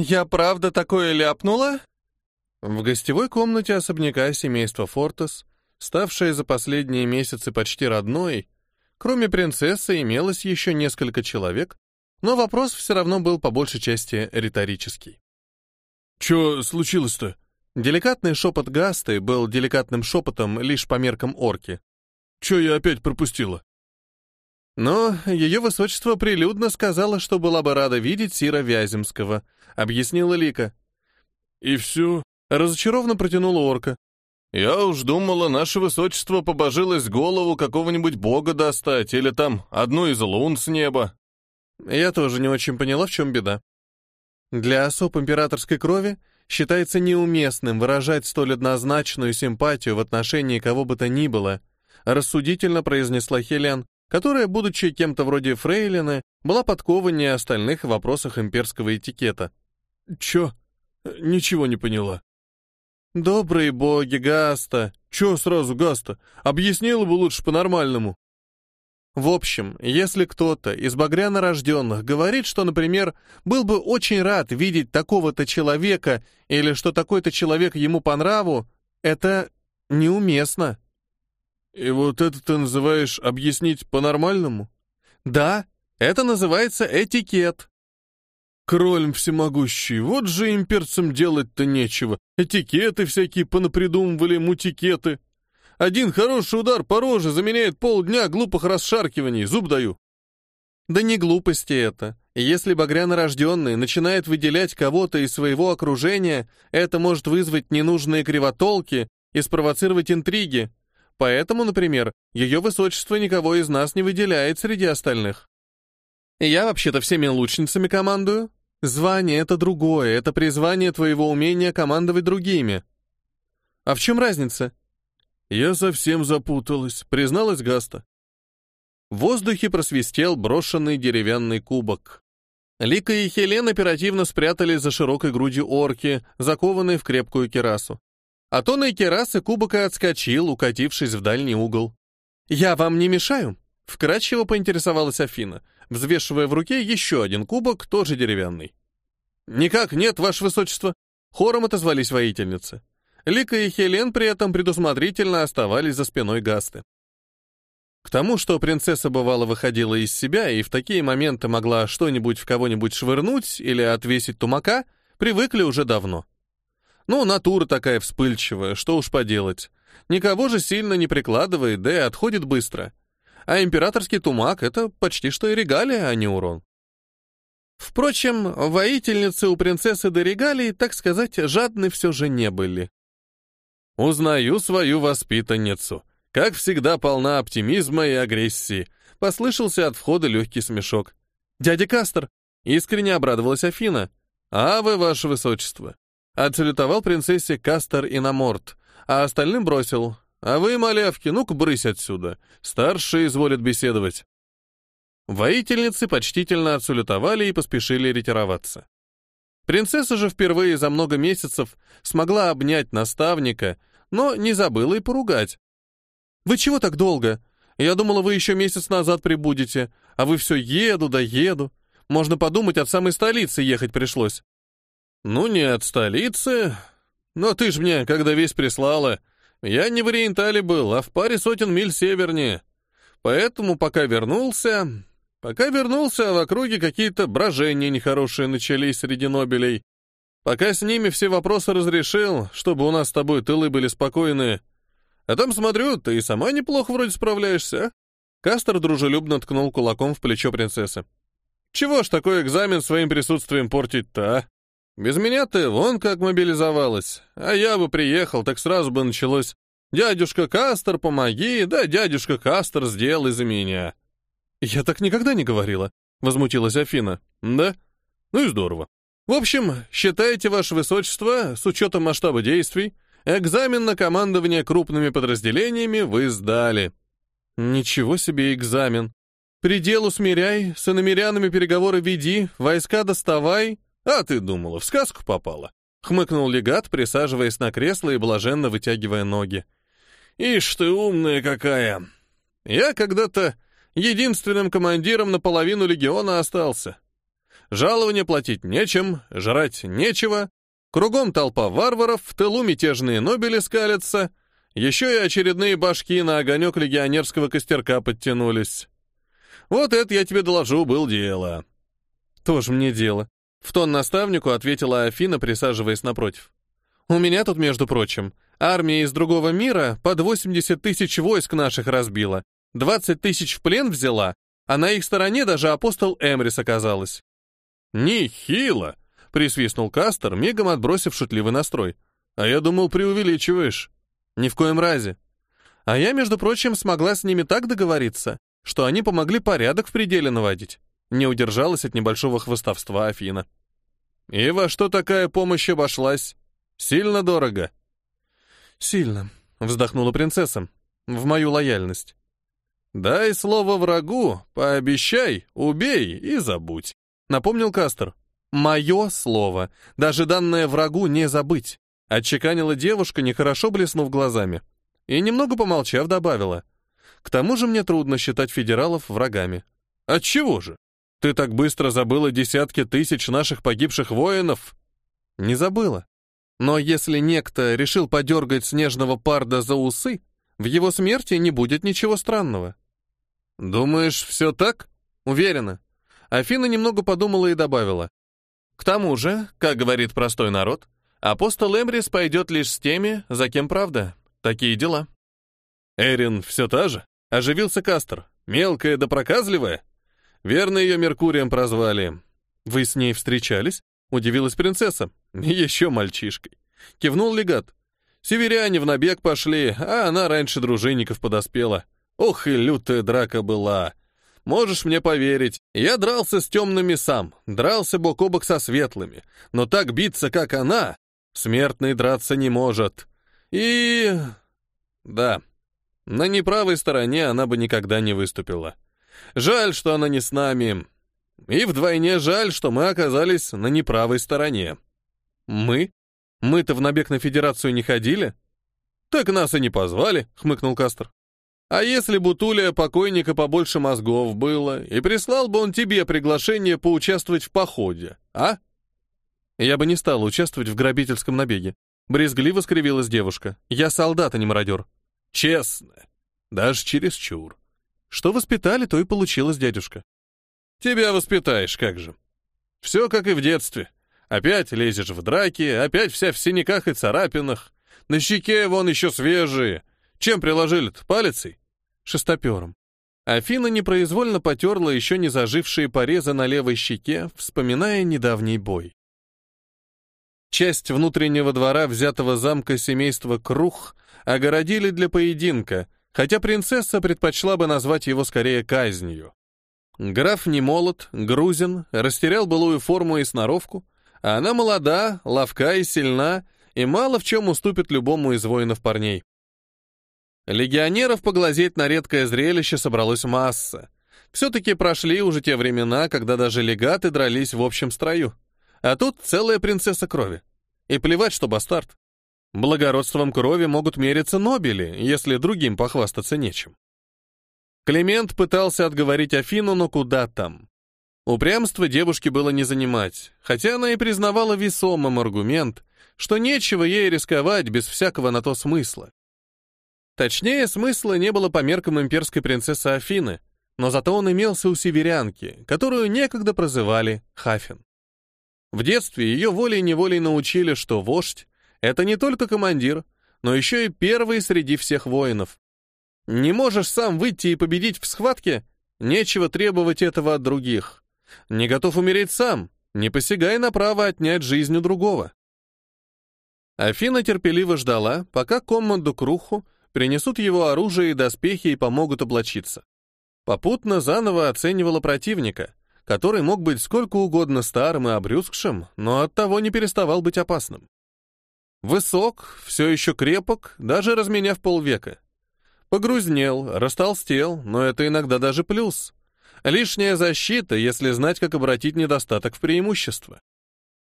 «Я правда такое ляпнула?» В гостевой комнате особняка семейства Фортес, ставшее за последние месяцы почти родной, кроме принцессы имелось еще несколько человек, но вопрос все равно был по большей части риторический. «Чё случилось-то?» Деликатный шепот Гасты был деликатным шепотом лишь по меркам орки. «Чё я опять пропустила?» Но ее высочество прилюдно сказала, что была бы рада видеть Сира Вяземского, объяснила Лика. «И все?» — разочарованно протянула орка. «Я уж думала, наше высочество побожилось голову какого-нибудь бога достать, или там одну из лун с неба». Я тоже не очень поняла, в чем беда. Для особ императорской крови считается неуместным выражать столь однозначную симпатию в отношении кого бы то ни было, рассудительно произнесла Хелен, которая, будучи кем-то вроде фрейлины, была подкованнее остальных в вопросах имперского этикета. «Чё? Ничего не поняла». «Добрые боги, Гаста!» «Чё сразу, Гаста? Объяснила бы лучше по-нормальному». В общем, если кто-то из багряно рожденных говорит, что, например, был бы очень рад видеть такого-то человека или что такой-то человек ему по нраву, это неуместно. И вот это ты называешь объяснить по-нормальному? Да, это называется этикет. Кроль всемогущий, вот же имперцам делать-то нечего. Этикеты всякие понапридумывали, мутикеты. Один хороший удар по роже заменяет полдня глупых расшаркиваний, зуб даю. Да не глупости это. Если багрянорожденный начинает выделять кого-то из своего окружения, это может вызвать ненужные кривотолки и спровоцировать интриги. Поэтому, например, ее высочество никого из нас не выделяет среди остальных. Я вообще-то всеми лучницами командую. Звание — это другое, это призвание твоего умения командовать другими. А в чем разница? «Я совсем запуталась», — призналась Гаста. В воздухе просвистел брошенный деревянный кубок. Лика и Хелен оперативно спрятались за широкой грудью орки, закованной в крепкую керасу. А то на керасы кубок и отскочил, укатившись в дальний угол. «Я вам не мешаю?» — вкратчиво поинтересовалась Афина, взвешивая в руке еще один кубок, тоже деревянный. «Никак нет, ваше высочество!» — хором отозвались воительницы. Лика и Хелен при этом предусмотрительно оставались за спиной Гасты. К тому, что принцесса бывало выходила из себя и в такие моменты могла что-нибудь в кого-нибудь швырнуть или отвесить тумака, привыкли уже давно. Ну, натура такая вспыльчивая, что уж поделать. Никого же сильно не прикладывает, да и отходит быстро. А императорский тумак — это почти что и регалия, а не урон. Впрочем, воительницы у принцессы до регалий, так сказать, жадны все же не были. «Узнаю свою воспитанницу. Как всегда полна оптимизма и агрессии», — послышался от входа легкий смешок. «Дядя Кастер!» — искренне обрадовалась Афина. «А вы, ваше высочество!» — отсалютовал принцессе Кастер и Наморт, а остальным бросил. «А вы, малявки, ну-ка брысь отсюда. Старшие изволят беседовать». Воительницы почтительно отсалютовали и поспешили ретироваться. Принцесса же впервые за много месяцев смогла обнять наставника но не забыла и поругать. «Вы чего так долго? Я думала, вы еще месяц назад прибудете, а вы все еду да еду. Можно подумать, от самой столицы ехать пришлось». «Ну, не от столицы. Но ты ж мне, когда весь прислала, я не в Ориентале был, а в паре сотен миль севернее. Поэтому пока вернулся... Пока вернулся, а в округе какие-то брожения нехорошие начались среди нобелей. Пока с ними все вопросы разрешил, чтобы у нас с тобой тылы были спокойные. А там, смотрю, ты и сама неплохо вроде справляешься, а?» Кастер дружелюбно ткнул кулаком в плечо принцессы. «Чего ж такой экзамен своим присутствием портить-то, а? Без меня ты вон как мобилизовалась, а я бы приехал, так сразу бы началось. Дядюшка Кастер, помоги, да дядюшка Кастер сделай за меня». «Я так никогда не говорила», — возмутилась Афина. «Да? Ну и здорово. В общем, считайте, Ваше Высочество, с учетом масштаба действий, экзамен на командование крупными подразделениями вы сдали. Ничего себе экзамен. Предел усмиряй, с иномерянами переговоры веди, войска доставай. А ты думала, в сказку попала? Хмыкнул легат, присаживаясь на кресло и блаженно вытягивая ноги. Ишь ты умная какая! Я когда-то единственным командиром наполовину легиона остался. Жалование платить нечем, жрать нечего. Кругом толпа варваров, в тылу мятежные нобели скалятся. Еще и очередные башки на огонек легионерского костерка подтянулись. Вот это, я тебе доложу, был дело. Тоже мне дело. В тон наставнику ответила Афина, присаживаясь напротив. У меня тут, между прочим, армия из другого мира под 80 тысяч войск наших разбила, 20 тысяч в плен взяла, а на их стороне даже апостол Эмрис оказалась. «Нехило!» — присвистнул Кастер, мигом отбросив шутливый настрой. «А я думал, преувеличиваешь». «Ни в коем разе. А я, между прочим, смогла с ними так договориться, что они помогли порядок в пределе наводить». Не удержалась от небольшого хвостовства Афина. «И во что такая помощь обошлась? Сильно дорого?» «Сильно», — вздохнула принцесса. «В мою лояльность». «Дай слово врагу, пообещай, убей и забудь», — напомнил Кастер. «Мое слово, даже данное врагу не забыть», — отчеканила девушка, нехорошо блеснув глазами. И немного помолчав, добавила. «К тому же мне трудно считать федералов врагами». «Отчего же? Ты так быстро забыла десятки тысяч наших погибших воинов?» «Не забыла. Но если некто решил подергать снежного парда за усы, в его смерти не будет ничего странного. Думаешь, все так? Уверена. Афина немного подумала и добавила. К тому же, как говорит простой народ, апостол Эмрис пойдет лишь с теми, за кем правда. Такие дела. Эрин все та же? Оживился Кастер. Мелкая да проказливая? Верно, ее Меркурием прозвали. Вы с ней встречались? Удивилась принцесса. Еще мальчишкой. Кивнул легат. Северяне в набег пошли, а она раньше дружинников подоспела. Ох и лютая драка была. Можешь мне поверить, я дрался с темными сам, дрался бок о бок со светлыми, но так биться, как она, смертный драться не может. И... да, на неправой стороне она бы никогда не выступила. Жаль, что она не с нами. И вдвойне жаль, что мы оказались на неправой стороне. Мы? Мы-то в набег на Федерацию не ходили? Так нас и не позвали, хмыкнул Кастер. А если бы Тулия покойника побольше мозгов было, и прислал бы он тебе приглашение поучаствовать в походе, а? Я бы не стала участвовать в грабительском набеге. Брезгливо скривилась девушка. Я солдат, а не мародер. Честно. Даже чересчур. Что воспитали, то и получилось, дядюшка. Тебя воспитаешь, как же. Все как и в детстве. Опять лезешь в драки, опять вся в синяках и царапинах. На щеке вон еще свежие. Чем приложили-то, палицей? Шестопером. Афина непроизвольно потерла еще не зажившие порезы на левой щеке, вспоминая недавний бой. Часть внутреннего двора взятого замка семейства Крух огородили для поединка, хотя принцесса предпочла бы назвать его скорее казнью. Граф не молод, грузин, растерял былую форму и сноровку, а она молода, ловка и сильна, и мало в чем уступит любому из воинов парней. Легионеров поглазеть на редкое зрелище собралось масса. Все-таки прошли уже те времена, когда даже легаты дрались в общем строю. А тут целая принцесса крови. И плевать, что бастард. Благородством крови могут мериться нобели, если другим похвастаться нечем. Климент пытался отговорить Афину, но куда там? Упрямство девушки было не занимать, хотя она и признавала весомым аргумент, что нечего ей рисковать без всякого на то смысла. Точнее, смысла не было по меркам имперской принцессы Афины, но зато он имелся у северянки, которую некогда прозывали Хафин. В детстве ее волей-неволей научили, что вождь это не только командир, но еще и первый среди всех воинов. Не можешь сам выйти и победить в схватке? Нечего требовать этого от других. Не готов умереть сам? Не посягай на право отнять жизнь у другого. Афина терпеливо ждала, пока команду Круху принесут его оружие и доспехи и помогут облачиться. Попутно заново оценивала противника, который мог быть сколько угодно старым и обрюзгшим, но оттого не переставал быть опасным. Высок, все еще крепок, даже разменяв полвека. Погрузнел, растолстел, но это иногда даже плюс. Лишняя защита, если знать, как обратить недостаток в преимущество.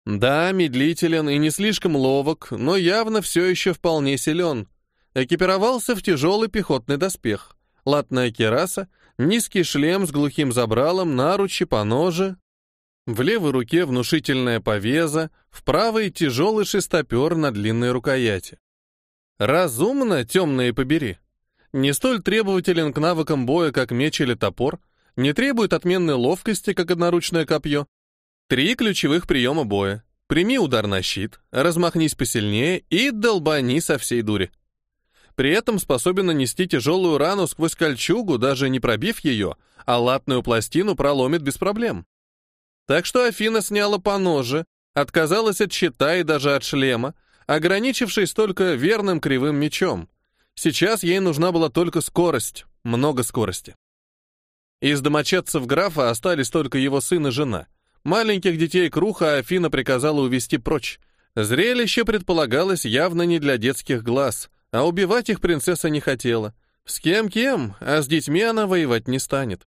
Да, медлителен и не слишком ловок, но явно все еще вполне силен. Экипировался в тяжелый пехотный доспех, латная кераса, низкий шлем с глухим забралом, наручи, поножи. В левой руке внушительная повеза, в правой тяжелый шестопер на длинной рукояти. Разумно, темные побери. Не столь требователен к навыкам боя, как меч или топор, не требует отменной ловкости, как одноручное копье. Три ключевых приема боя. Прими удар на щит, размахнись посильнее и долбани со всей дури. При этом способен нанести тяжелую рану сквозь кольчугу, даже не пробив ее, а латную пластину проломит без проблем. Так что Афина сняла по ноже, отказалась от щита и даже от шлема, ограничившись только верным кривым мечом. Сейчас ей нужна была только скорость, много скорости. Из домочадцев графа остались только его сын и жена — Маленьких детей Круха Афина приказала увести прочь. Зрелище предполагалось явно не для детских глаз, а убивать их принцесса не хотела. С кем-кем, а с детьми она воевать не станет.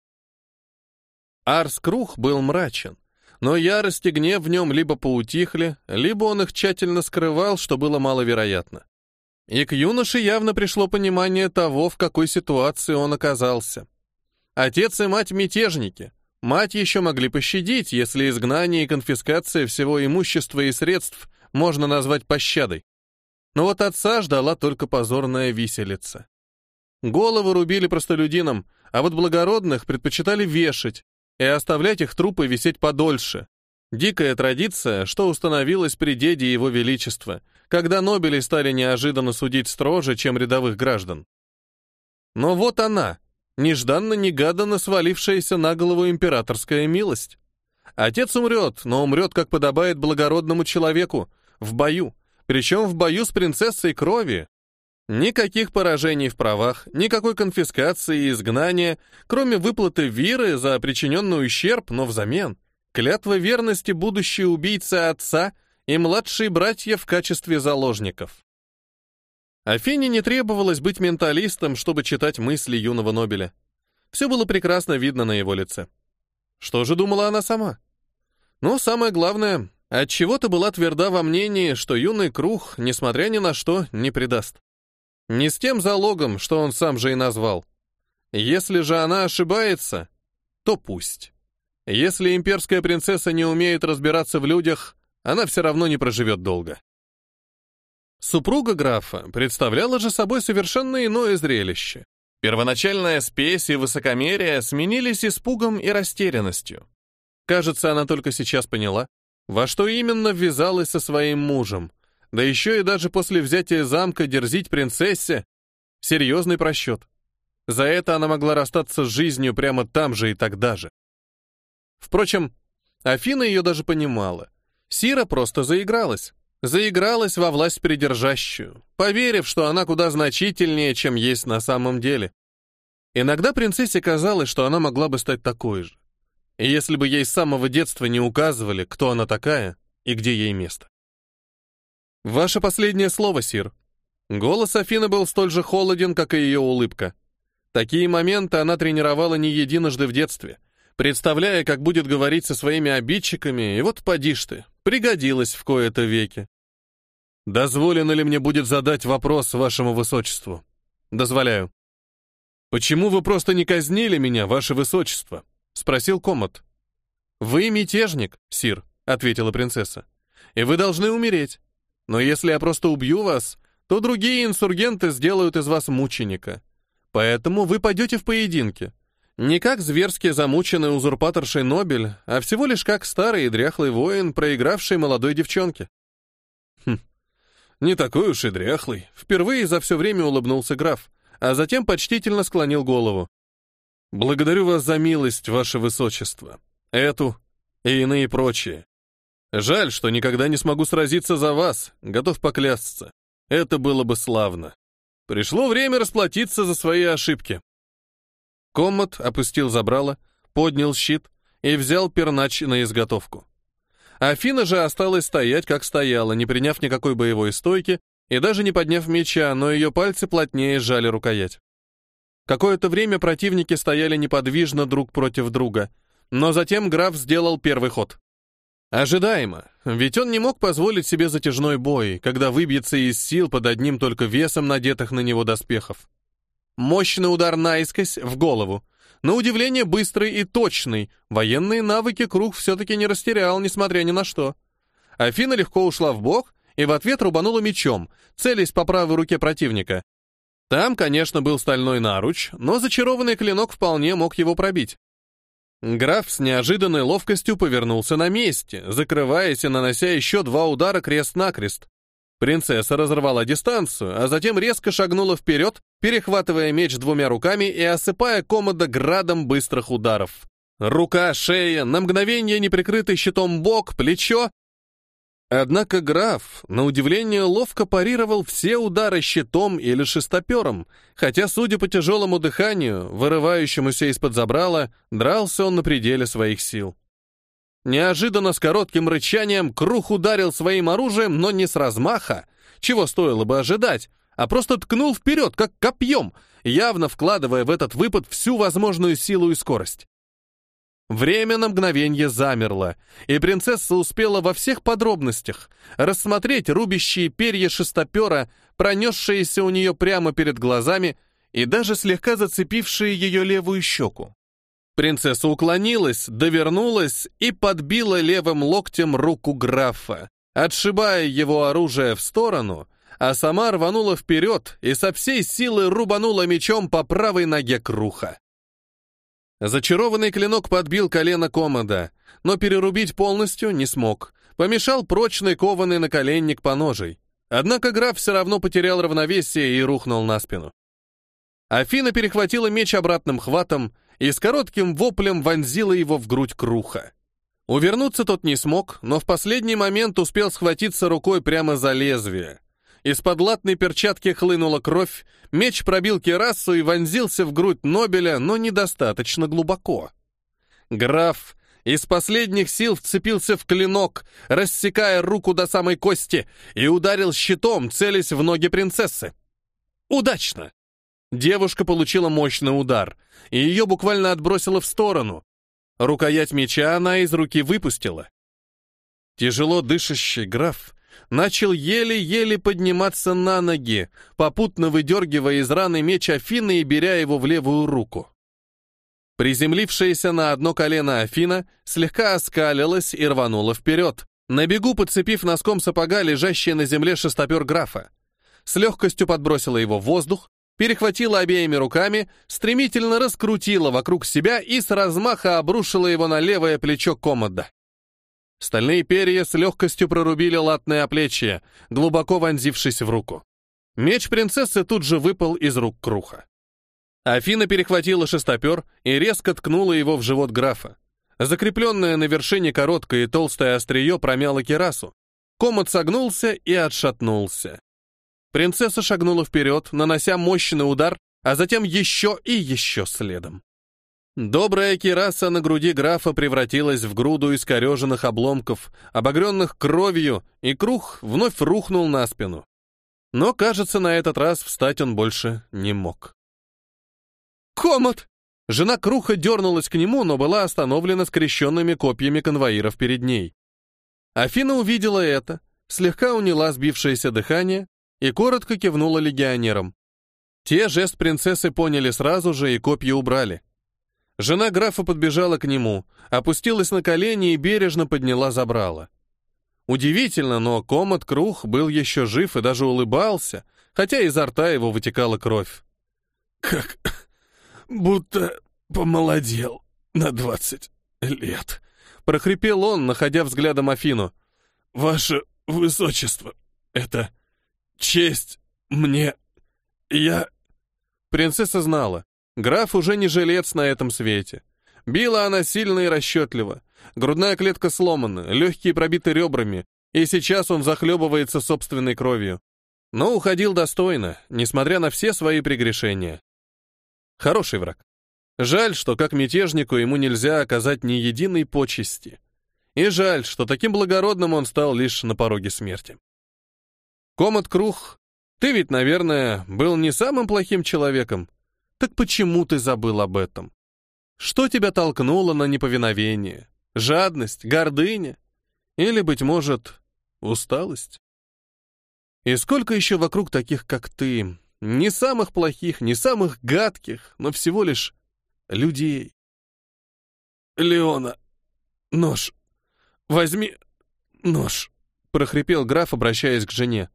Арс Крух был мрачен, но ярость и гнев в нем либо поутихли, либо он их тщательно скрывал, что было маловероятно. И к юноше явно пришло понимание того, в какой ситуации он оказался. Отец и мать мятежники, Мать еще могли пощадить, если изгнание и конфискация всего имущества и средств можно назвать пощадой. Но вот отца ждала только позорная виселица. Головы рубили простолюдинам, а вот благородных предпочитали вешать и оставлять их трупы висеть подольше. Дикая традиция, что установилась при деде его величества, когда Нобели стали неожиданно судить строже, чем рядовых граждан. Но вот она, нежданно-негаданно свалившаяся на голову императорская милость. Отец умрет, но умрет, как подобает благородному человеку, в бою, причем в бою с принцессой крови. Никаких поражений в правах, никакой конфискации и изгнания, кроме выплаты виры за причиненный ущерб, но взамен. Клятва верности будущей убийцы отца и младшие братья в качестве заложников. Афине не требовалось быть менталистом, чтобы читать мысли юного Нобеля. Все было прекрасно видно на его лице. Что же думала она сама? Ну, самое главное, от чего то была тверда во мнении, что юный круг, несмотря ни на что, не предаст. Не с тем залогом, что он сам же и назвал. Если же она ошибается, то пусть. Если имперская принцесса не умеет разбираться в людях, она все равно не проживет долго. Супруга графа представляла же собой совершенно иное зрелище. Первоначальная спесь и высокомерие сменились испугом и растерянностью. Кажется, она только сейчас поняла, во что именно ввязалась со своим мужем, да еще и даже после взятия замка дерзить принцессе. Серьезный просчет. За это она могла расстаться с жизнью прямо там же и тогда же. Впрочем, Афина ее даже понимала. Сира просто заигралась заигралась во власть придержащую, поверив, что она куда значительнее, чем есть на самом деле. Иногда принцессе казалось, что она могла бы стать такой же. Если бы ей с самого детства не указывали, кто она такая и где ей место. «Ваше последнее слово, Сир». Голос Афины был столь же холоден, как и ее улыбка. Такие моменты она тренировала не единожды в детстве, представляя, как будет говорить со своими обидчиками, и вот поди ж ты, пригодилась в кои-то веки. Дозволено ли мне будет задать вопрос вашему высочеству? Дозволяю. Почему вы просто не казнили меня, ваше высочество? Спросил Комод. Вы мятежник, сир, ответила принцесса. И вы должны умереть. Но если я просто убью вас, то другие инсургенты сделают из вас мученика. Поэтому вы пойдете в поединке. Не как зверски замученный узурпаторшей Нобель, а всего лишь как старый и дряхлый воин, проигравший молодой девчонке. Хм, не такой уж и дряхлый. Впервые за все время улыбнулся граф, а затем почтительно склонил голову. Благодарю вас за милость, ваше высочество. Эту и иные прочие. Жаль, что никогда не смогу сразиться за вас, готов поклясться. Это было бы славно. Пришло время расплатиться за свои ошибки. Коммот опустил забрало, поднял щит и взял пернач на изготовку. Афина же осталась стоять, как стояла, не приняв никакой боевой стойки и даже не подняв меча, но ее пальцы плотнее сжали рукоять. Какое-то время противники стояли неподвижно друг против друга, но затем граф сделал первый ход. Ожидаемо, ведь он не мог позволить себе затяжной бой, когда выбьется из сил под одним только весом надетых на него доспехов. Мощный удар наискось, в голову. На удивление быстрый и точный. Военные навыки круг все-таки не растерял, несмотря ни на что. Афина легко ушла в бок и в ответ рубанула мечом, целясь по правой руке противника. Там, конечно, был стальной наруч, но зачарованный клинок вполне мог его пробить. Граф с неожиданной ловкостью повернулся на месте, закрываясь и нанося еще два удара крест-накрест. Принцесса разорвала дистанцию, а затем резко шагнула вперед, перехватывая меч двумя руками и осыпая комода градом быстрых ударов. Рука, шея, на мгновение неприкрытый щитом бок, плечо. Однако граф, на удивление, ловко парировал все удары щитом или шестопером, хотя, судя по тяжелому дыханию, вырывающемуся из-под забрала, дрался он на пределе своих сил. Неожиданно с коротким рычанием Крух ударил своим оружием, но не с размаха, чего стоило бы ожидать, а просто ткнул вперед, как копьем, явно вкладывая в этот выпад всю возможную силу и скорость. Время на мгновение замерло, и принцесса успела во всех подробностях рассмотреть рубящие перья шестопера, пронесшиеся у нее прямо перед глазами и даже слегка зацепившие ее левую щеку. Принцесса уклонилась, довернулась и подбила левым локтем руку графа, отшибая его оружие в сторону, а сама рванула вперед и со всей силы рубанула мечом по правой ноге круха. Зачарованный клинок подбил колено комода, но перерубить полностью не смог. Помешал прочный кованый наколенник по ножей. Однако граф все равно потерял равновесие и рухнул на спину. Афина перехватила меч обратным хватом и с коротким воплем вонзила его в грудь круха. Увернуться тот не смог, но в последний момент успел схватиться рукой прямо за лезвие. Из-под латной перчатки хлынула кровь, меч пробил керасу и вонзился в грудь Нобеля, но недостаточно глубоко. Граф из последних сил вцепился в клинок, рассекая руку до самой кости, и ударил щитом, целясь в ноги принцессы. Удачно! Девушка получила мощный удар, и ее буквально отбросило в сторону. Рукоять меча она из руки выпустила. Тяжело дышащий граф начал еле-еле подниматься на ноги, попутно выдергивая из раны меч Афины и беря его в левую руку. Приземлившаяся на одно колено Афина слегка оскалилась и рванула вперед, на бегу подцепив носком сапога лежащий на земле шестопер графа. С легкостью подбросила его в воздух, перехватила обеими руками, стремительно раскрутила вокруг себя и с размаха обрушила его на левое плечо комода. Стальные перья с легкостью прорубили латное оплечье, глубоко вонзившись в руку. Меч принцессы тут же выпал из рук круха. Афина перехватила шестопер и резко ткнула его в живот графа. Закрепленное на вершине короткое и толстое острие промяло керасу. Комод согнулся и отшатнулся. Принцесса шагнула вперед, нанося мощный удар, а затем еще и еще следом. Добрая кираса на груди графа превратилась в груду искореженных обломков, обогренных кровью, и круг вновь рухнул на спину. Но, кажется, на этот раз встать он больше не мог. «Комод!» Жена Круха дернулась к нему, но была остановлена скрещенными копьями конвоиров перед ней. Афина увидела это, слегка уняла сбившееся дыхание и коротко кивнула легионерам. Те жест принцессы поняли сразу же и копья убрали. Жена графа подбежала к нему, опустилась на колени и бережно подняла забрала. Удивительно, но комод Крух был еще жив и даже улыбался, хотя изо рта его вытекала кровь. «Как будто помолодел на двадцать лет», — прохрипел он, находя взглядом Афину. «Ваше высочество, это Честь мне... Я...» Принцесса знала. Граф уже не жилец на этом свете. Била она сильно и расчетливо. Грудная клетка сломана, легкие пробиты ребрами, и сейчас он захлебывается собственной кровью. Но уходил достойно, несмотря на все свои прегрешения. Хороший враг. Жаль, что как мятежнику ему нельзя оказать ни единой почести. И жаль, что таким благородным он стал лишь на пороге смерти. Комод Крух, ты ведь, наверное, был не самым плохим человеком. Так почему ты забыл об этом? Что тебя толкнуло на неповиновение? Жадность, гордыня? Или, быть может, усталость? И сколько еще вокруг таких, как ты? Не самых плохих, не самых гадких, но всего лишь людей. «Леона, нож! Возьми нож!» — прохрипел граф, обращаясь к жене.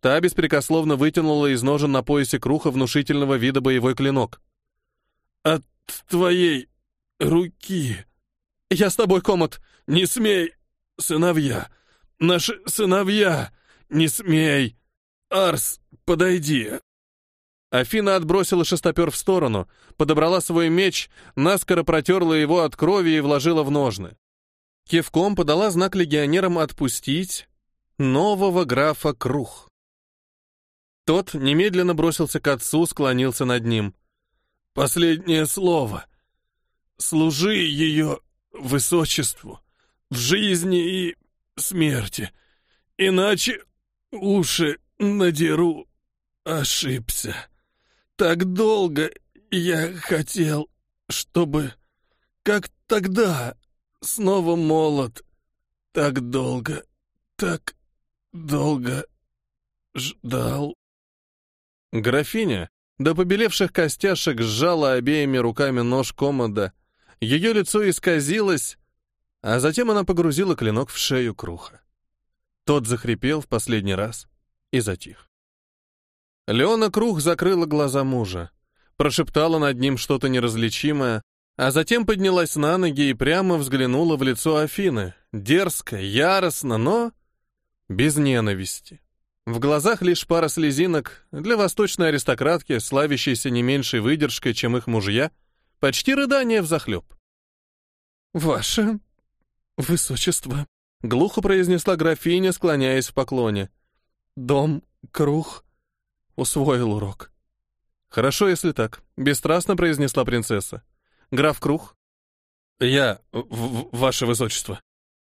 Та беспрекословно вытянула из ножен на поясе круха внушительного вида боевой клинок. «От твоей руки!» «Я с тобой, Комод!» «Не смей! Сыновья! Наши сыновья! Не смей! Арс, подойди!» Афина отбросила шестопер в сторону, подобрала свой меч, наскоро протерла его от крови и вложила в ножны. Кивком подала знак легионерам отпустить нового графа Крух. Тот немедленно бросился к отцу, склонился над ним. «Последнее слово. Служи ее высочеству в жизни и смерти. Иначе уши надеру. Ошибся. Так долго я хотел, чтобы, как тогда, снова молод. Так долго, так долго ждал. Графиня до побелевших костяшек сжала обеими руками нож комода. Ее лицо исказилось, а затем она погрузила клинок в шею круха. Тот захрипел в последний раз и затих. Леона Крух закрыла глаза мужа, прошептала над ним что-то неразличимое, а затем поднялась на ноги и прямо взглянула в лицо Афины, дерзко, яростно, но без ненависти. В глазах лишь пара слезинок, для восточной аристократки, славящейся не меньшей выдержкой, чем их мужья, почти рыдание взахлеб. «Ваше «Высочество», — глухо произнесла графиня, склоняясь в поклоне. «Дом, круг, усвоил урок». «Хорошо, если так», — бесстрастно произнесла принцесса. «Граф Круг?» «Я, ваше высочество».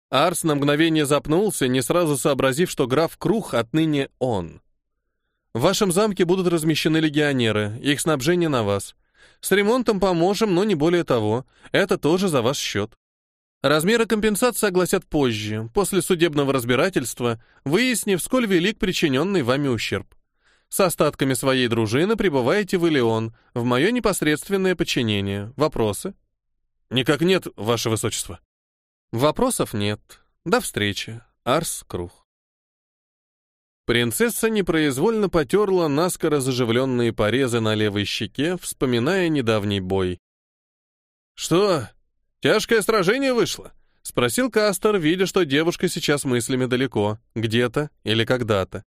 Арс на мгновение запнулся, не сразу сообразив, что граф Круг отныне он. «В вашем замке будут размещены легионеры, их снабжение на вас. С ремонтом поможем, но не более того. Это тоже за ваш счет. Размеры компенсации огласят позже, после судебного разбирательства, выяснив, сколь велик причиненный вами ущерб. С остатками своей дружины прибываете в Илеон, в мое непосредственное подчинение. Вопросы? Никак нет, ваше высочество. Вопросов нет. До встречи. Арс Крух. Принцесса непроизвольно потерла наскоро заживленные порезы на левой щеке, вспоминая недавний бой. «Что, «Тяжкое сражение вышло?» — спросил Кастер, видя, что девушка сейчас мыслями далеко, где-то или когда-то.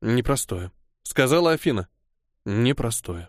«Непростое», — сказала Афина. «Непростое».